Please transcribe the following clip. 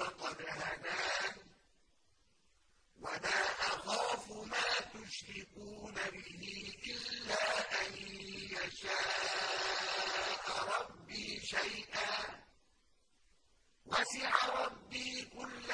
وقد هدان ولا أخاف ما تشركون به إلا أن يشاء ربي شيئا وسع ربي كل